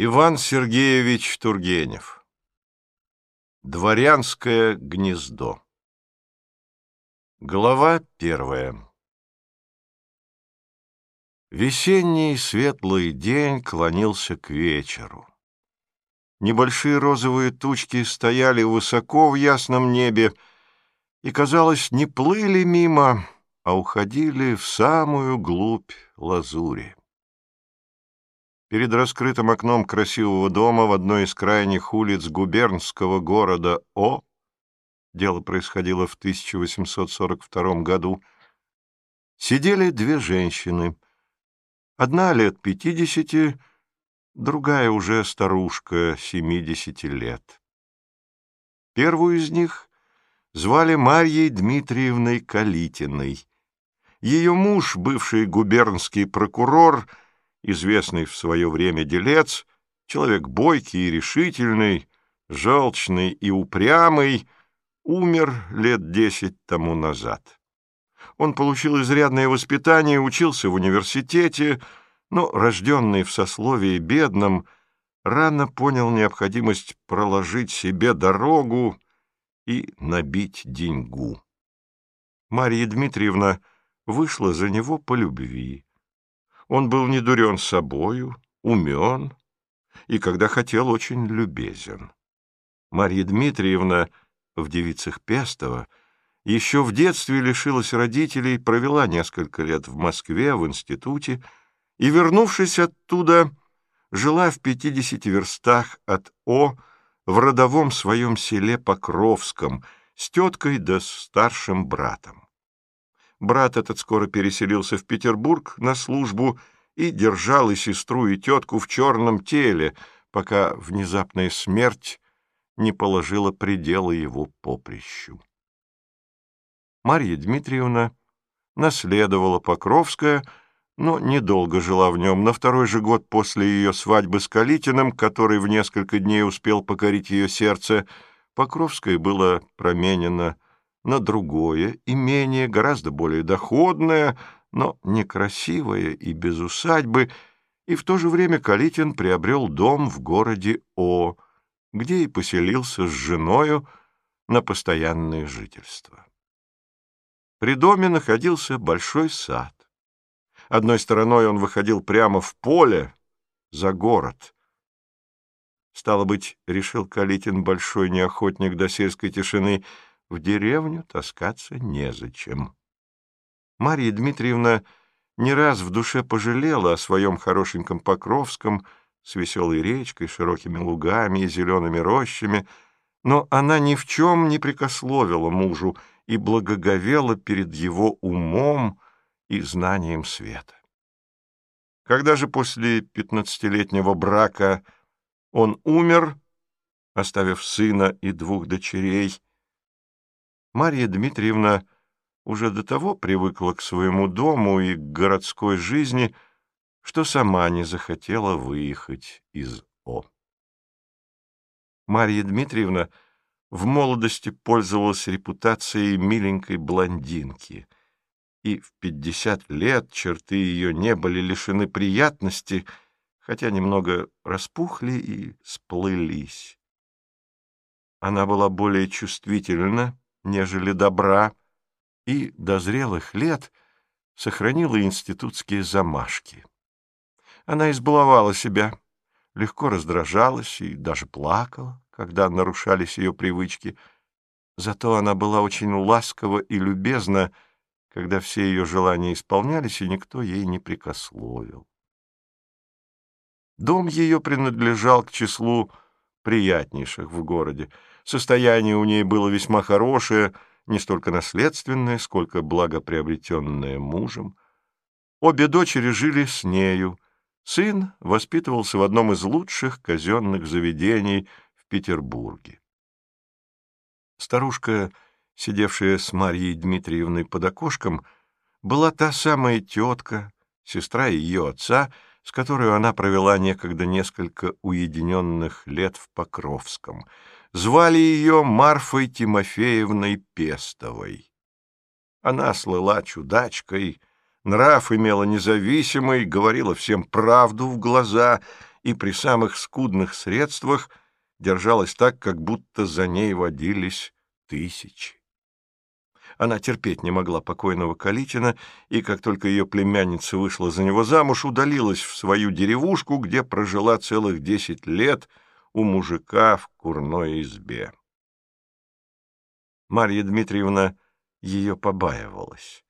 Иван Сергеевич Тургенев Дворянское гнездо Глава первая Весенний светлый день клонился к вечеру. Небольшие розовые тучки стояли высоко в ясном небе и, казалось, не плыли мимо, а уходили в самую глубь лазури. Перед раскрытым окном красивого дома в одной из крайних улиц губернского города О, дело происходило в 1842 году, сидели две женщины. Одна лет пятидесяти, другая уже старушка семидесяти лет. Первую из них звали Марьей Дмитриевной Калитиной. Ее муж, бывший губернский прокурор, — известный в свое время делец, человек бойкий и решительный, желчный и упрямый, умер лет десять тому назад. Он получил изрядное воспитание, учился в университете, но, рожденный в сословии бедном, рано понял необходимость проложить себе дорогу и набить деньгу. Марья Дмитриевна вышла за него по любви. Он был не дурен собою, умен и, когда хотел, очень любезен. Марья Дмитриевна в девицах Пестова еще в детстве лишилась родителей, провела несколько лет в Москве, в институте, и, вернувшись оттуда, жила в пятидесяти верстах от О в родовом своем селе Покровском с теткой да старшим братом. Брат этот скоро переселился в Петербург на службу и держал и сестру, и тетку в черном теле, пока внезапная смерть не положила предела его поприщу. Марья Дмитриевна наследовала Покровская, но недолго жила в нем. На второй же год после ее свадьбы с Калитиным, который в несколько дней успел покорить ее сердце, Покровское было променено на другое имение, гораздо более доходное, но некрасивое и без усадьбы, и в то же время Калитин приобрел дом в городе О, где и поселился с женою на постоянное жительство. При доме находился большой сад. Одной стороной он выходил прямо в поле, за город. Стало быть, решил Калитин, большой неохотник до сельской тишины — в деревню таскаться незачем. Марья Дмитриевна не раз в душе пожалела о своем хорошеньком Покровском с веселой речкой, широкими лугами и зелеными рощами, но она ни в чем не прикословила мужу и благоговела перед его умом и знанием света. Когда же после пятнадцатилетнего брака он умер, оставив сына и двух дочерей, Марья Дмитриевна уже до того привыкла к своему дому и к городской жизни, что сама не захотела выехать из О. Марья Дмитриевна в молодости пользовалась репутацией миленькой блондинки, и в пятьдесят лет черты ее не были лишены приятности, хотя немного распухли и сплылись. Она была более чувствительна нежели добра, и до зрелых лет сохранила институтские замашки. Она избаловала себя, легко раздражалась и даже плакала, когда нарушались ее привычки. Зато она была очень ласкова и любезна, когда все ее желания исполнялись, и никто ей не прикословил. Дом ее принадлежал к числу приятнейших в городе. Состояние у ней было весьма хорошее, не столько наследственное, сколько благоприобретенное мужем. Обе дочери жили с нею. Сын воспитывался в одном из лучших казенных заведений в Петербурге. Старушка, сидевшая с Марьей Дмитриевной под окошком, была та самая тетка, сестра ее отца, с которой она провела некогда несколько уединенных лет в Покровском — Звали ее Марфой Тимофеевной Пестовой. Она слыла чудачкой, нрав имела независимый, говорила всем правду в глаза и при самых скудных средствах держалась так, как будто за ней водились тысячи. Она терпеть не могла покойного Калитина, и как только ее племянница вышла за него замуж, удалилась в свою деревушку, где прожила целых десять лет у мужика в курной избе. Марья Дмитриевна ее побаивалась.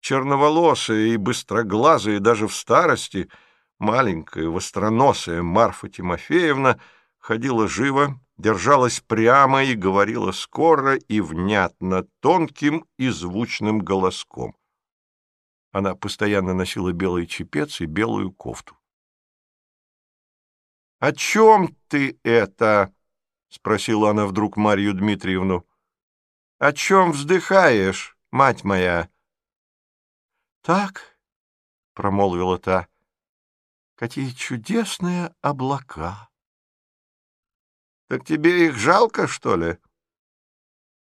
Черноволосая и быстроглазая даже в старости, маленькая, востроносая Марфа Тимофеевна ходила живо, держалась прямо и говорила скоро и внятно, тонким и звучным голоском. Она постоянно носила белый чепец и белую кофту. — О чем ты это? — спросила она вдруг Марью Дмитриевну. — О чем вздыхаешь, мать моя? — Так, — промолвила та, — какие чудесные облака! Так тебе их жалко, что ли?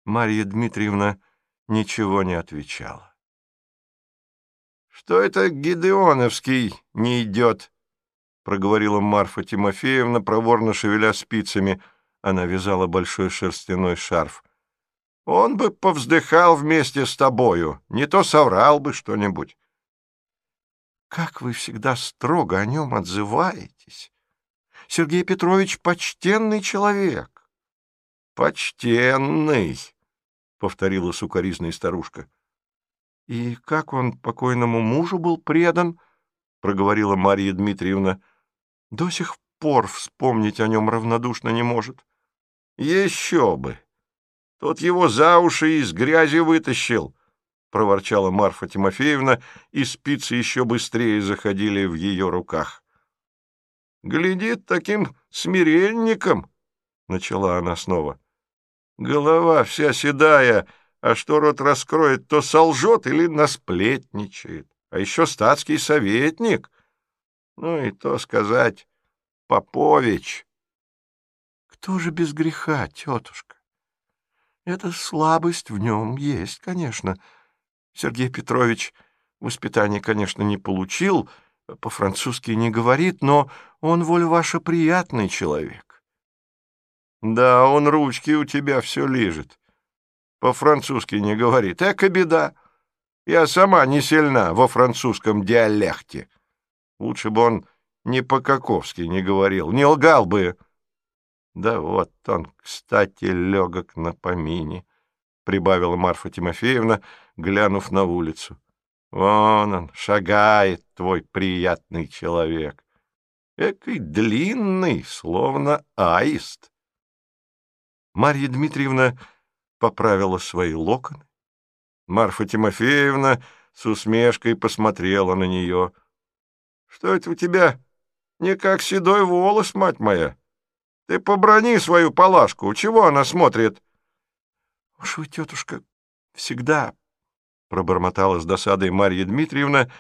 Марья Дмитриевна ничего не отвечала. Что это Гидеоновский не идет? Проговорила Марфа Тимофеевна, проворно шевеля спицами. Она вязала большой шерстяной шарф. Он бы повздыхал вместе с тобою, не то соврал бы что-нибудь. Как вы всегда строго о нем отзываетесь, Сергей Петрович почтенный человек. — Почтенный, — повторила сукоризная старушка. — И как он покойному мужу был предан, — проговорила Марья Дмитриевна, — до сих пор вспомнить о нем равнодушно не может. — Еще бы! Тот его за уши из грязи вытащил, — проворчала Марфа Тимофеевна, и спицы еще быстрее заходили в ее руках. Глядит таким смиренником, — начала она снова. Голова вся седая, а что рот раскроет, то солжет или насплетничает. А еще статский советник. Ну и то сказать, Попович. Кто же без греха, тетушка? Эта слабость в нем есть, конечно. Сергей Петрович воспитание, конечно, не получил, — по-французски не говорит, но он, воль ваша, приятный человек. Да, он ручки у тебя все лежит. По-французски не говорит. Эка беда. Я сама не сильна во французском диалекте. Лучше бы он не по-каковски не говорил, не лгал бы. Да вот он, кстати, легок на помине, — прибавила Марфа Тимофеевна, глянув на улицу. Вон он, шагает твой приятный человек. Экой длинный, словно аист. Марья Дмитриевна поправила свои локоны. Марфа Тимофеевна с усмешкой посмотрела на нее. — Что это у тебя? Не как седой волос, мать моя. Ты поброни свою палашку. Чего она смотрит? — Уж вы, тетушка, всегда пробормотала с досадой Марья Дмитриевна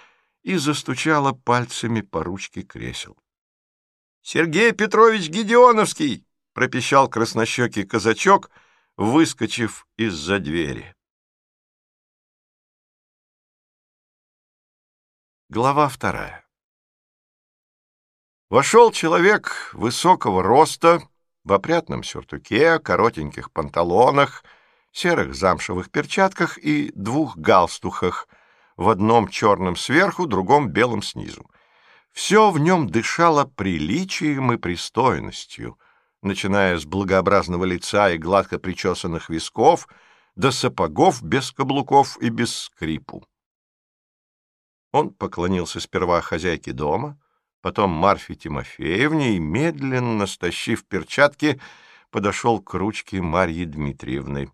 и застучала пальцами по ручке кресел. — Сергей Петрович Гедеоновский! — пропищал краснощекий казачок, выскочив из-за двери. Глава вторая Вошел человек высокого роста, в опрятном сюртуке, коротеньких панталонах — серых замшевых перчатках и двух галстухах, в одном черном сверху, другом белом снизу. Все в нем дышало приличием и пристойностью, начиная с благообразного лица и гладко причесанных висков до сапогов без каблуков и без скрипу. Он поклонился сперва хозяйке дома, потом Марфе Тимофеевне и, медленно стащив перчатки, подошел к ручке Марьи Дмитриевны.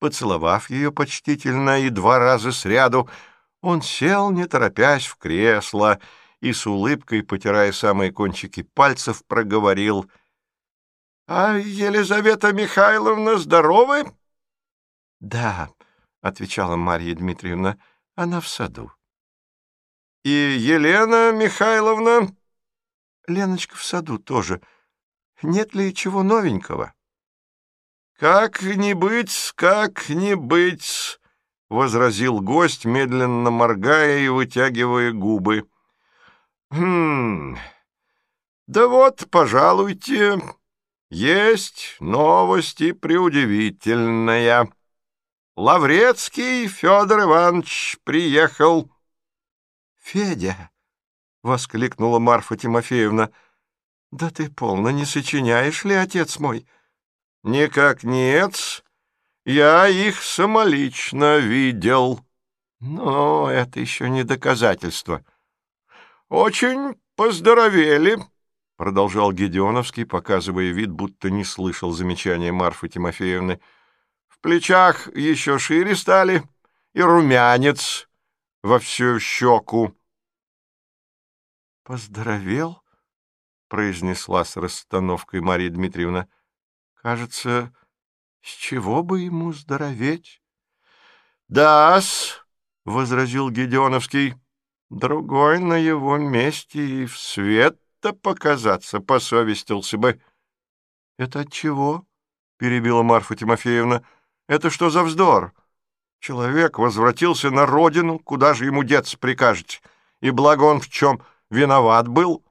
Поцеловав ее почтительно и два раза сряду, он сел, не торопясь, в кресло и с улыбкой, потирая самые кончики пальцев, проговорил — А Елизавета Михайловна здоровы? — Да, — отвечала Марья Дмитриевна, — она в саду. — И Елена Михайловна? — Леночка в саду тоже. Нет ли чего новенького? — «Как не быть, как не быть!» — возразил гость, медленно моргая и вытягивая губы. «Хм... Да вот, пожалуйте, есть новости преудивительная. Лаврецкий Федор Иванович приехал. — Федя! — воскликнула Марфа Тимофеевна. — Да ты полно не сочиняешь ли, отец мой? — Никак нет. Я их самолично видел. Но это еще не доказательство. — Очень поздоровели, — продолжал Гедеоновский, показывая вид, будто не слышал замечания Марфы Тимофеевны. — В плечах еще шире стали, и румянец во всю щеку. — Поздоровел? — произнесла с расстановкой Марья Дмитриевна. — Кажется, с чего бы ему здороветь? — Да-с, — возразил Гедеоновский, — другой на его месте и в свет-то показаться посовестился бы. — Это от чего? — перебила Марфа Тимофеевна. — Это что за вздор? Человек возвратился на родину, куда же ему деться прикажете? И благо он в чем виноват был?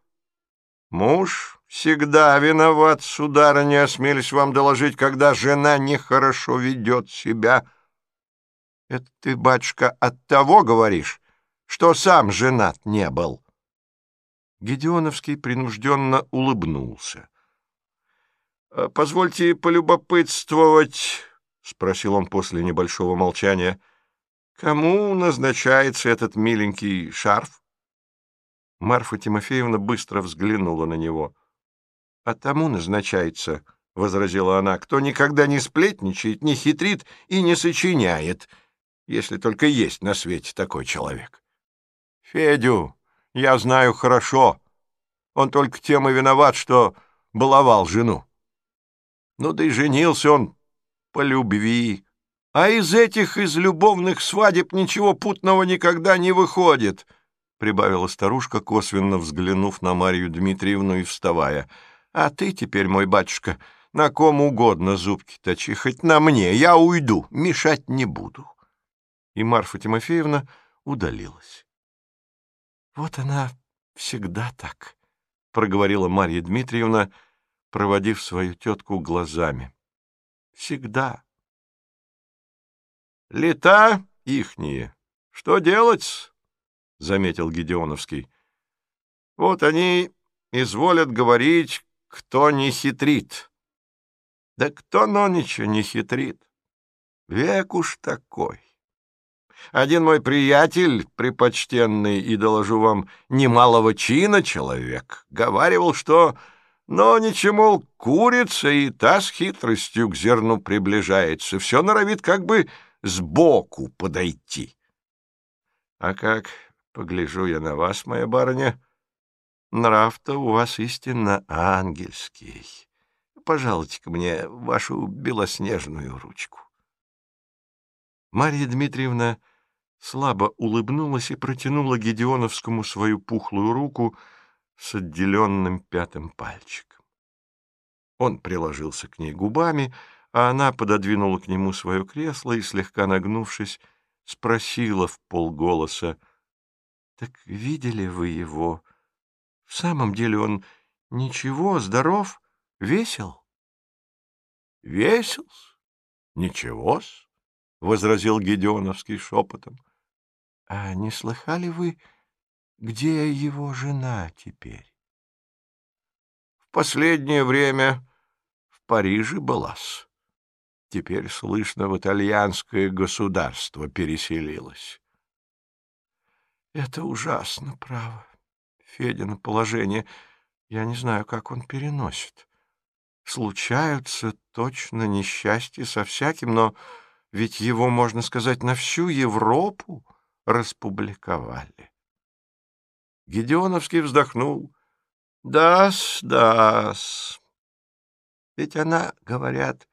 Муж всегда виноват, сударыня, осмелись вам доложить, когда жена нехорошо ведет себя. Это ты, батюшка, от того говоришь, что сам женат не был. Гедеоновский принужденно улыбнулся. «А — Позвольте полюбопытствовать, — спросил он после небольшого молчания, — кому назначается этот миленький шарф? Марфа Тимофеевна быстро взглянула на него. — А тому назначается, — возразила она, — кто никогда не сплетничает, не хитрит и не сочиняет, если только есть на свете такой человек. — Федю я знаю хорошо. Он только тем и виноват, что баловал жену. Ну да и женился он по любви. А из этих, из любовных свадеб ничего путного никогда не выходит — прибавила старушка, косвенно взглянув на Марию Дмитриевну и вставая. — А ты теперь, мой батюшка, на ком угодно зубки точи, хоть на мне, я уйду, мешать не буду. И Марфа Тимофеевна удалилась. — Вот она всегда так, — проговорила Марья Дмитриевна, проводив свою тетку глазами. — Всегда. — Лета ихние. Что делать? — заметил Гедеоновский. — Вот они изволят говорить, кто не хитрит. Да кто нонича не хитрит? Век уж такой. Один мой приятель, припочтенный, и, доложу вам, немалого чина человек, говаривал, что но ничему курица и та с хитростью к зерну приближается, все норовит как бы сбоку подойти. А как Погляжу я на вас, моя барыня. Нрав-то у вас истинно ангельский. Пожалуйте-ка мне вашу белоснежную ручку. Марья Дмитриевна слабо улыбнулась и протянула Гедеоновскому свою пухлую руку с отделенным пятым пальчиком. Он приложился к ней губами, а она пододвинула к нему свое кресло и, слегка нагнувшись, спросила в полголоса — так видели вы его? В самом деле он ничего, здоров, весел? — Весел? Ничего-с, — возразил Гедеоновский шепотом. — А не слыхали вы, где его жена теперь? — В последнее время в Париже была-с. Теперь, слышно, в итальянское государство переселилась. Это ужасно, право. Федина положение. Я не знаю, как он переносит. Случаются точно несчастья со всяким, но ведь его, можно сказать, на всю Европу распубликовали. Гедеоновский вздохнул. «Да-с, да-с. Ведь она, говорят,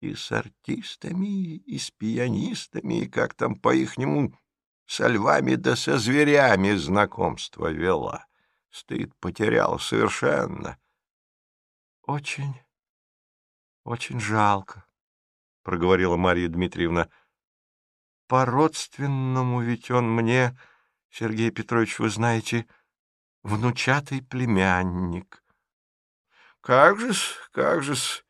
и с артистами, и с пианистами, и как там по-ихнему со львами да со зверями знакомство вела. Стыд потерял совершенно. — Очень, очень жалко, — проговорила Марья Дмитриевна. — По-родственному ведь он мне, Сергей Петрович, вы знаете, внучатый племянник. как же-с, как же-с,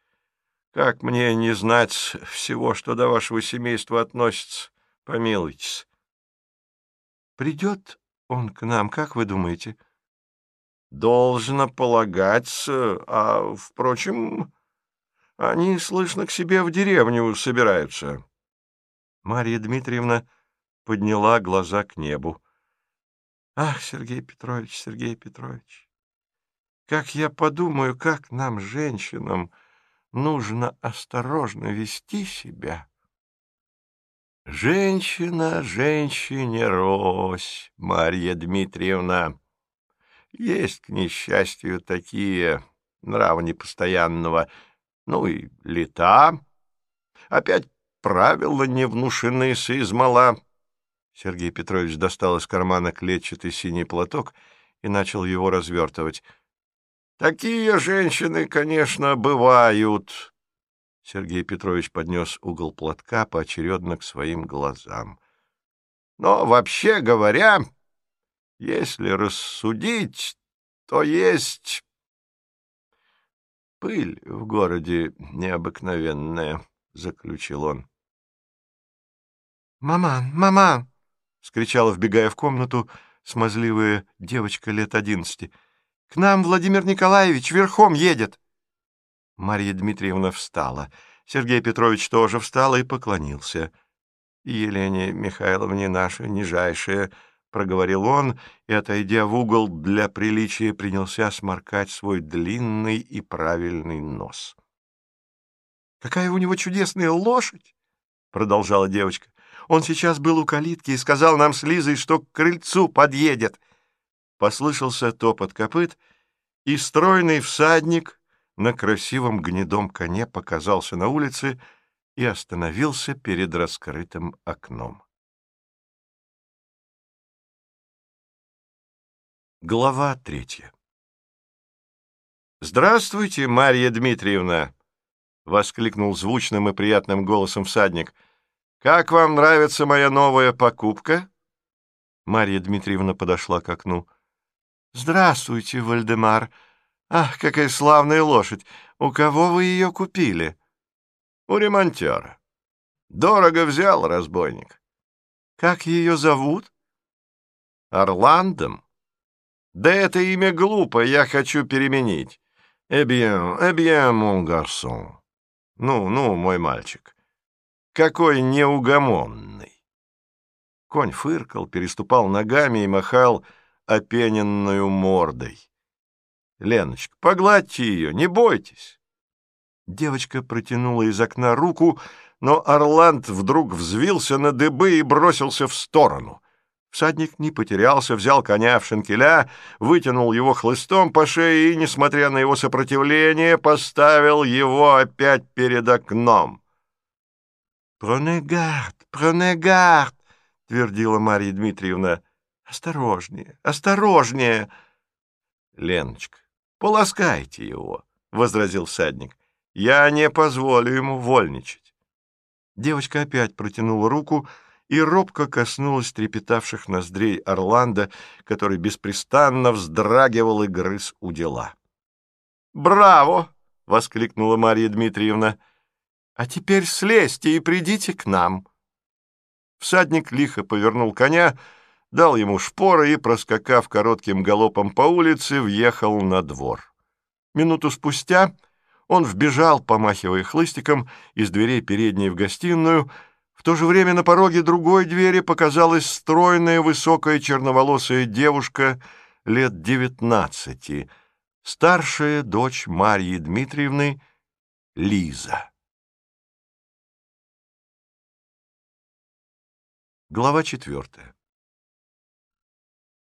как мне не знать всего, что до вашего семейства относится, помилуйтесь. Придет он к нам, как вы думаете? Должно полагаться, а, впрочем, они, слышно, к себе в деревню собираются. Марья Дмитриевна подняла глаза к небу. Ах, Сергей Петрович, Сергей Петрович, как я подумаю, как нам, женщинам, нужно осторожно вести себя. Женщина женщине рось, Марья Дмитриевна. Есть, к несчастью, такие нравы непостоянного, ну и лета. Опять правила не внушены с измала. Сергей Петрович достал из кармана клетчатый синий платок и начал его развертывать. «Такие женщины, конечно, бывают». Сергей Петрович поднес угол платка поочередно к своим глазам. «Но, вообще говоря, если рассудить, то есть пыль в городе необыкновенная», — заключил он. «Маман, маман!» — скричала, вбегая в комнату, смазливая девочка лет одиннадцати. — К нам Владимир Николаевич верхом едет. Марья Дмитриевна встала. Сергей Петрович тоже встал и поклонился. — Елене Михайловне наша нижайшая, — проговорил он, и, отойдя в угол для приличия, принялся сморкать свой длинный и правильный нос. — Какая у него чудесная лошадь! — продолжала девочка. Он сейчас был у калитки и сказал нам с Лизой, что к крыльцу подъедет. Послышался топот копыт, и стройный всадник на красивом гнедом коне показался на улице и остановился перед раскрытым окном. Глава третья «Здравствуйте, Марья Дмитриевна!» — воскликнул звучным и приятным голосом всадник — «Как вам нравится моя новая покупка?» Марья Дмитриевна подошла к окну. «Здравствуйте, Вальдемар. Ах, какая славная лошадь! У кого вы ее купили?» «У ремонтера. Дорого взял разбойник». «Как ее зовут?» «Орландом. Да это имя глупо, я хочу переменить. Eh bien, mon garçon. Ну, ну, мой мальчик. Какой неугомонный! Конь фыркал, переступал ногами и махал опененную мордой. «Леночка, погладьте ее, не бойтесь!» Девочка протянула из окна руку, но Орланд вдруг взвился на дыбы и бросился в сторону. Всадник не потерялся, взял коня в шинкеля, вытянул его хлыстом по шее и, несмотря на его сопротивление, поставил его опять перед окном. «Проне гард, проне гард!» — твердила Марья Дмитриевна. «Осторожнее, осторожнее!» «Леночка, полоскайте его!» — возразил всадник. «Я не позволю ему вольничать!» Девочка опять протянула руку и робко коснулась трепетавших ноздрей Орландо, который беспрестанно вздрагивал и грыз у дела. «Браво!» — воскликнула Марья Дмитриевна. А теперь слезьте и придите к нам. Всадник лихо повернул коня, дал ему шпоры и, проскакав коротким галопом по улице, въехал на двор. Минуту спустя он вбежал, помахивая хлыстиком, из дверей передней в гостиную. В то же время на пороге другой двери показалась стройная, высокая, черноволосая девушка лет девятнадцати, старшая дочь Марьи Дмитриевны Лиза. Глава четвертая.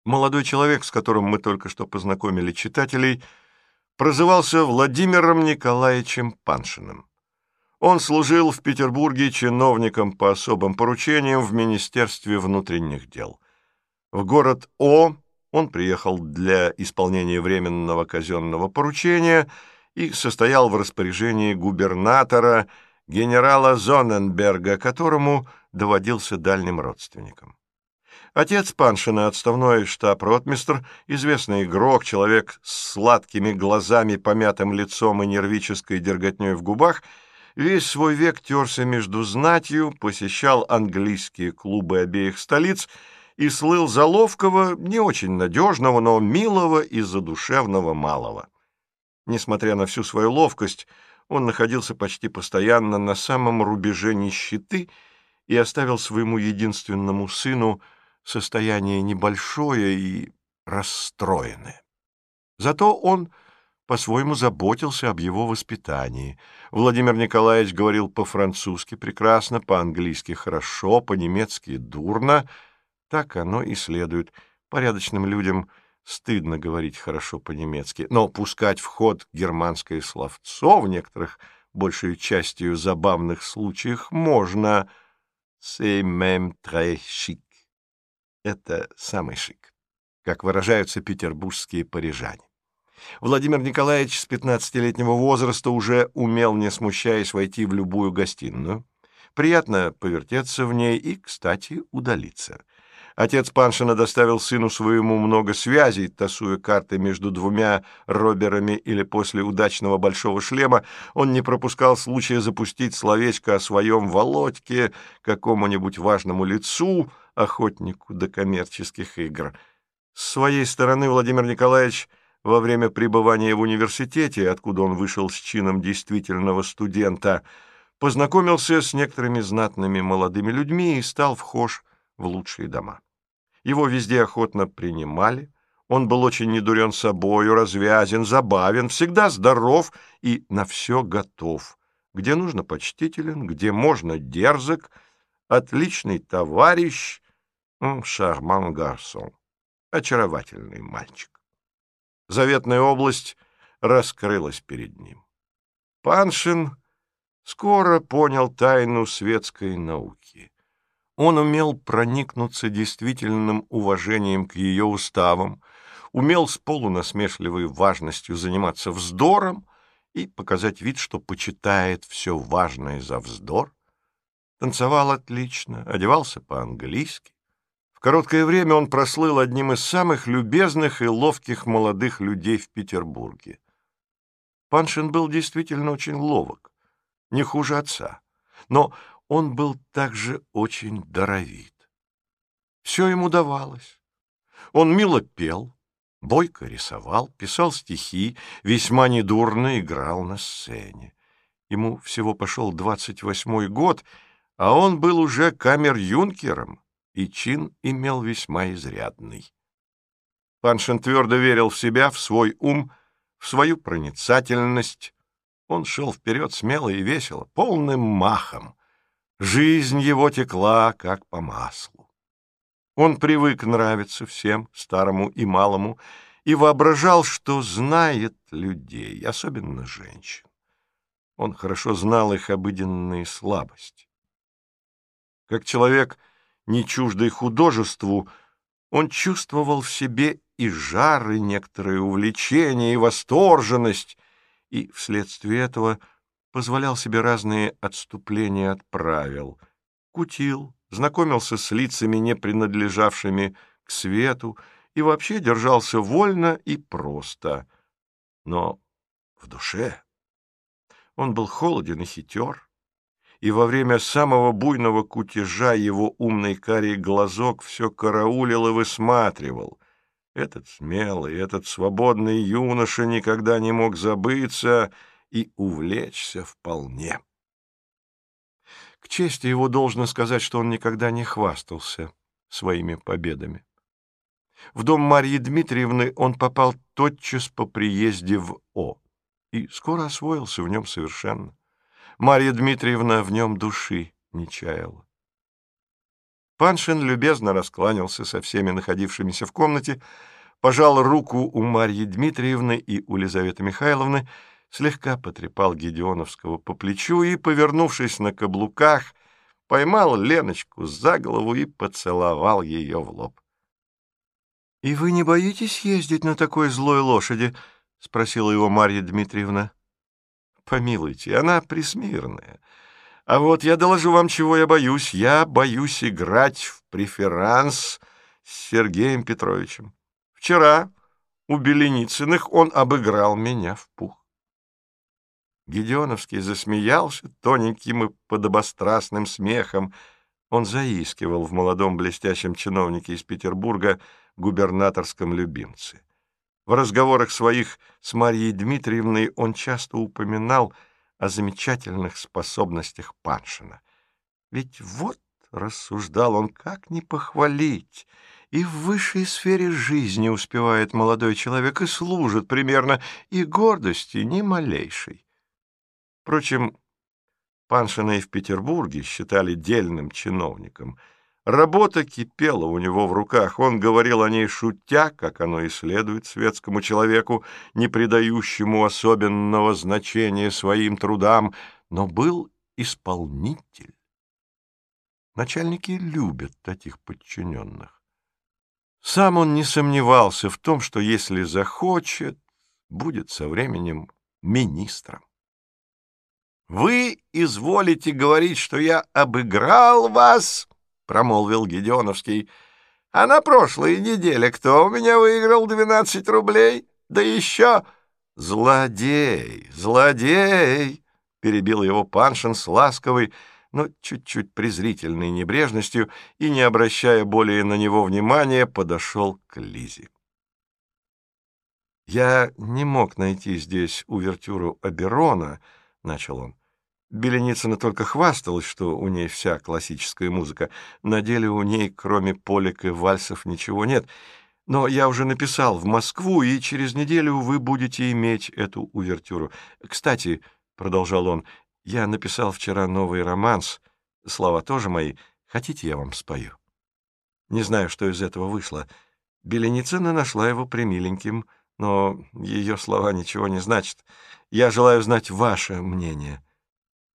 Молодой человек, с которым мы только что познакомили читателей, прозывался Владимиром Николаевичем Паншиным. Он служил в Петербурге чиновником по особым поручениям в Министерстве внутренних дел. В город О он приехал для исполнения временного казенного поручения и состоял в распоряжении губернатора генерала Зоненберга, которому – доводился дальним родственникам. Отец Паншина, отставной штаб-ротмистр, известный игрок, человек с сладкими глазами, помятым лицом и нервической дерготней в губах, весь свой век терся между знатью, посещал английские клубы обеих столиц и слыл за ловкого, не очень надежного, но милого и задушевного малого. Несмотря на всю свою ловкость, он находился почти постоянно на самом рубеже нищеты и оставил своему единственному сыну состояние небольшое и расстроенное. Зато он по-своему заботился об его воспитании. Владимир Николаевич говорил по-французски прекрасно, по-английски хорошо, по-немецки дурно. Так оно и следует. Порядочным людям – Стыдно говорить хорошо по-немецки, но пускать в ход германское словцо в некоторых, большей частью забавных случаях можно. «C'est même très chic». Это самый шик, как выражаются петербургские парижане. Владимир Николаевич с пятнадцатилетнего возраста уже умел, не смущаясь, войти в любую гостиную. Приятно повертеться в ней и, кстати, удалиться — Отец Паншина доставил сыну своему много связей, тасуя карты между двумя роберами или после удачного большого шлема, он не пропускал случая запустить словечко о своем Володьке какому-нибудь важному лицу, охотнику до коммерческих игр. С своей стороны Владимир Николаевич во время пребывания в университете, откуда он вышел с чином действительного студента, познакомился с некоторыми знатными молодыми людьми и стал вхож в лучшие дома. Его везде охотно принимали, он был очень недурен собою, развязен, забавен, всегда здоров и на все готов. Где нужно почтителен, где можно дерзок, отличный товарищ, шарман гарсон, очаровательный мальчик. Заветная область раскрылась перед ним. Паншин скоро понял тайну светской науки. Он умел проникнуться действительным уважением к ее уставам, умел с полунасмешливой важностью заниматься вздором и показать вид, что почитает все важное за вздор, танцевал отлично, одевался по-английски. В короткое время он прослыл одним из самых любезных и ловких молодых людей в Петербурге. Паншин был действительно очень ловок, не хуже отца, но он был также очень даровит. Все ему давалось. Он мило пел, бойко рисовал, писал стихи, весьма недурно играл на сцене. Ему всего пошел двадцать восьмой год, а он был уже камер-юнкером, и чин имел весьма изрядный. Паншин твердо верил в себя, в свой ум, в свою проницательность. Он шел вперед смело и весело, полным махом. Жизнь его текла, как по маслу. Он привык нравиться всем, старому и малому, и воображал, что знает людей, особенно женщин. Он хорошо знал их обыденные слабости. Как человек, не чуждый художеству, он чувствовал в себе и жар, и некоторое увлечение, и восторженность, и вследствие этого — позволял себе разные отступления от правил, кутил, знакомился с лицами, не принадлежавшими к свету, и вообще держался вольно и просто. Но в душе он был холоден и хитер, и во время самого буйного кутежа его умный карий глазок все караулил и высматривал. Этот смелый, этот свободный юноша никогда не мог забыться — и увлечься вполне. К чести его должно сказать, что он никогда не хвастался своими победами. В дом Марьи Дмитриевны он попал тотчас по приезде в О и скоро освоился в нем совершенно. Марья Дмитриевна в нем души не чаяла. Паншин любезно раскланялся со всеми находившимися в комнате, пожал руку у Марьи Дмитриевны и у Лизаветы Михайловны слегка потрепал Гедеоновского по плечу и, повернувшись на каблуках, поймал Леночку за голову и поцеловал ее в лоб. — И вы не боитесь ездить на такой злой лошади? — спросила его Марья Дмитриевна. — Помилуйте, она присмирная. А вот я доложу вам, чего я боюсь. Я боюсь играть в преферанс с Сергеем Петровичем. Вчера у Беленицыных он обыграл меня в пух. Гедеоновский засмеялся тоненьким и подобострастным смехом. Он заискивал в молодом блестящем чиновнике из Петербурга, губернаторском любимце. В разговорах своих с Марьей Дмитриевной он часто упоминал о замечательных способностях Паншина. Ведь вот, рассуждал он, как не похвалить, и в высшей сфере жизни успевает молодой человек и служит примерно, и гордости ни малейшей. Впрочем, Паншина и в Петербурге считали дельным чиновником. Работа кипела у него в руках, он говорил о ней шутя, как оно и следует светскому человеку, не придающему особенного значения своим трудам, но был исполнитель. Начальники любят таких подчиненных. Сам он не сомневался в том, что если захочет, будет со временем министром. «Вы изволите говорить, что я обыграл вас?» — промолвил Гедеоновский. «А на прошлой неделе кто у меня выиграл двенадцать рублей? Да еще...» «Злодей! Злодей!» — перебил его Паншин с ласковой, но чуть-чуть презрительной небрежностью и, не обращая более на него внимания, подошел к Лизе. «Я не мог найти здесь увертюру Аберона», — начал он. Беленицына только хвасталась, что у ней вся классическая музыка. На деле у ней, кроме полек и вальсов, ничего нет. Но я уже написал в Москву, и через неделю вы будете иметь эту увертюру. Кстати, — продолжал он, — я написал вчера новый романс. Слова тоже мои. Хотите, я вам спою? Не знаю, что из этого вышло. Беленицына нашла его примиленьким, но ее слова ничего не значат. Я желаю знать ваше мнение.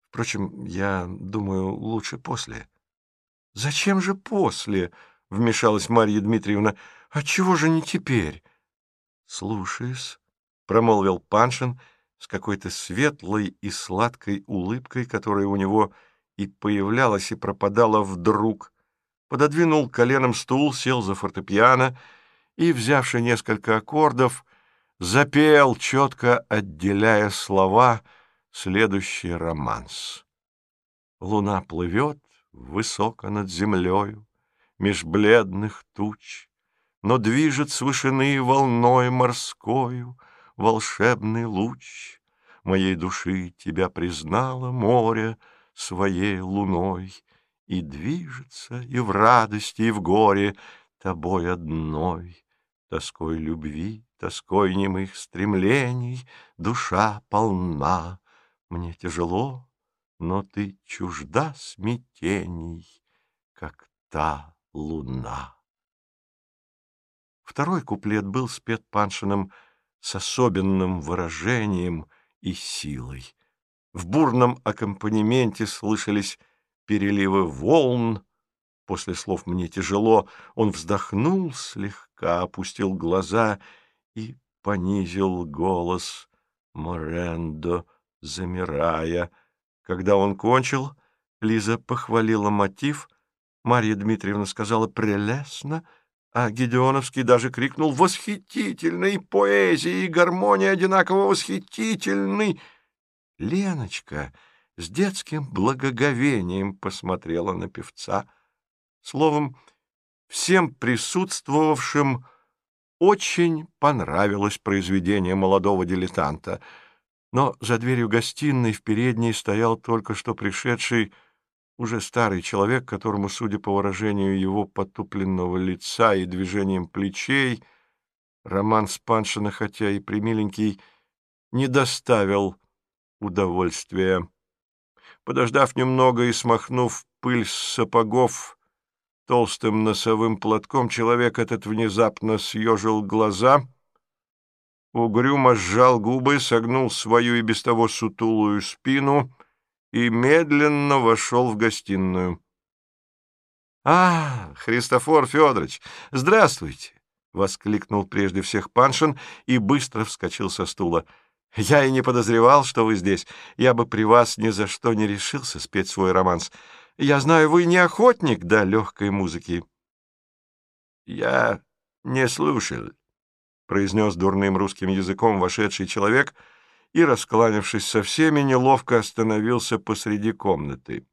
Впрочем, я думаю, лучше после. — Зачем же после? — вмешалась Марья Дмитриевна. — Отчего же не теперь? — Слушаюсь, — промолвил Паншин с какой-то светлой и сладкой улыбкой, которая у него и появлялась, и пропадала вдруг. Пододвинул коленом стул, сел за фортепиано и, взявши несколько аккордов, запел, четко отделяя слова — следующий романс. Луна плывет высоко над землею, Меж бледных туч, Но движет с вышины волной морскою Волшебный луч. Моей души тебя признало море Своей луной, И движется и в радости, и в горе Тобой одной, Тоской любви, тоской немых стремлений Душа полна, мне тяжело, но ты чужда смятений, как та луна. Второй куплет был спет Паншиным с особенным выражением и силой. В бурном аккомпанементе слышались переливы волн. После слов «мне тяжело» он вздохнул слегка, опустил глаза и понизил голос «Морендо» замирая. Когда он кончил, Лиза похвалила мотив, Марья Дмитриевна сказала «прелестно», а Гедеоновский даже крикнул «Восхитительный! Поэзия и гармония одинаково восхитительны!» Леночка с детским благоговением посмотрела на певца. Словом, всем присутствовавшим очень понравилось произведение молодого дилетанта — но за дверью гостиной в передней стоял только что пришедший уже старый человек, которому, судя по выражению его потупленного лица и движением плечей, роман Спаншина, хотя и примиленький, не доставил удовольствия. Подождав немного и смахнув пыль с сапогов толстым носовым платком, человек этот внезапно съежил глаза — угрюмо сжал губы, согнул свою и без того сутулую спину и медленно вошел в гостиную. — А, Христофор Федорович, здравствуйте! — воскликнул прежде всех Паншин и быстро вскочил со стула. — Я и не подозревал, что вы здесь. Я бы при вас ни за что не решился спеть свой романс. Я знаю, вы не охотник до легкой музыки. — Я не слушал произнес дурным русским языком вошедший человек и, раскланившись со всеми, неловко остановился посреди комнаты.